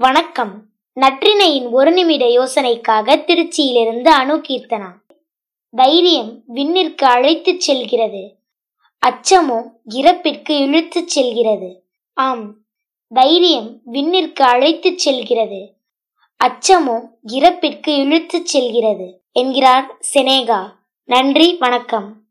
வணக்கம். நற்றினையின் ஒரு நிமிட யோசனைக்காக திருச்சியிலிருந்து அணு கீர்த்தனா தைரியம் விண்ணிற்கு அழைத்துச் செல்கிறது. அச்சமோ இறப்பிற்கு இழுத்துச் செல்கிறது. ஆம் தைரியம் விண்ணிற்கு அழைத்துச் செல்கிறது. அச்சமோ இறப்பிற்கு இழுத்துச் செல்கிறது என்கிறார் செனேகா. நன்றி வணக்கம்.